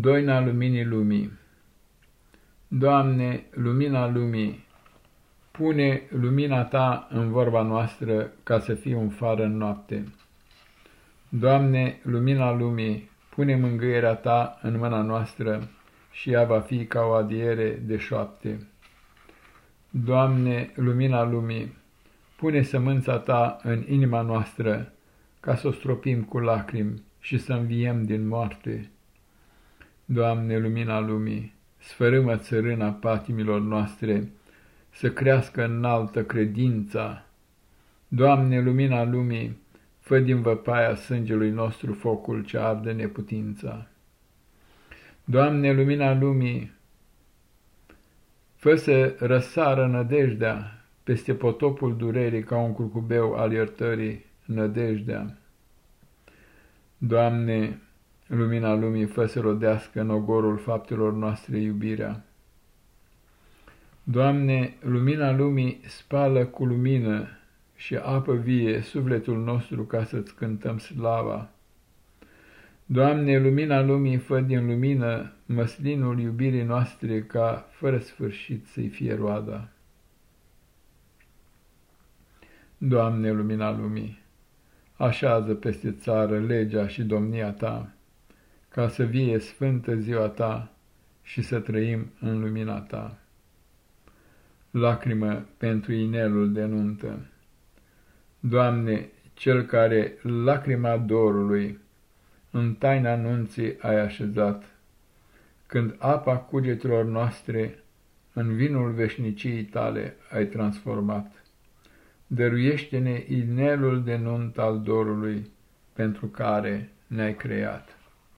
Doina luminii lumii Doamne, lumina lumii, pune lumina Ta în vorba noastră ca să fie un far în noapte. Doamne, lumina lumii, pune mângâierea Ta în mâna noastră și ea va fi ca o adiere de șoapte. Doamne, lumina lumii, pune sămânța Ta în inima noastră ca să o stropim cu lacrimi și să înviem din moarte. Doamne, lumina lumii, sfărâmă țărâna patimilor noastre, să crească înaltă credința. Doamne, lumina lumii, fă din văpaia sângelui nostru focul ce arde neputința. Doamne, lumina lumii, fă să răsară nădejdea peste potopul durerii ca un curcubeu al iertării nădejdea. Doamne, lumina lumii fă să rodească în ogorul faptelor noastre iubirea. Doamne, lumina lumii spală cu lumină și apă vie sufletul nostru ca să-ți cântăm slava. Doamne, lumina lumii fă din lumină măslinul iubirii noastre ca fără sfârșit să-i fie roada. Doamne, lumina lumii, așează peste țară legea și domnia Ta, ca să vie sfântă ziua ta și să trăim în lumina ta. Lacrimă pentru inelul de nuntă Doamne, cel care lacrima dorului în taina nunții ai așezat, când apa cugetelor noastre în vinul veșniciei tale ai transformat. Dăruiește-ne inelul de nunt al dorului pentru care ne-ai creat.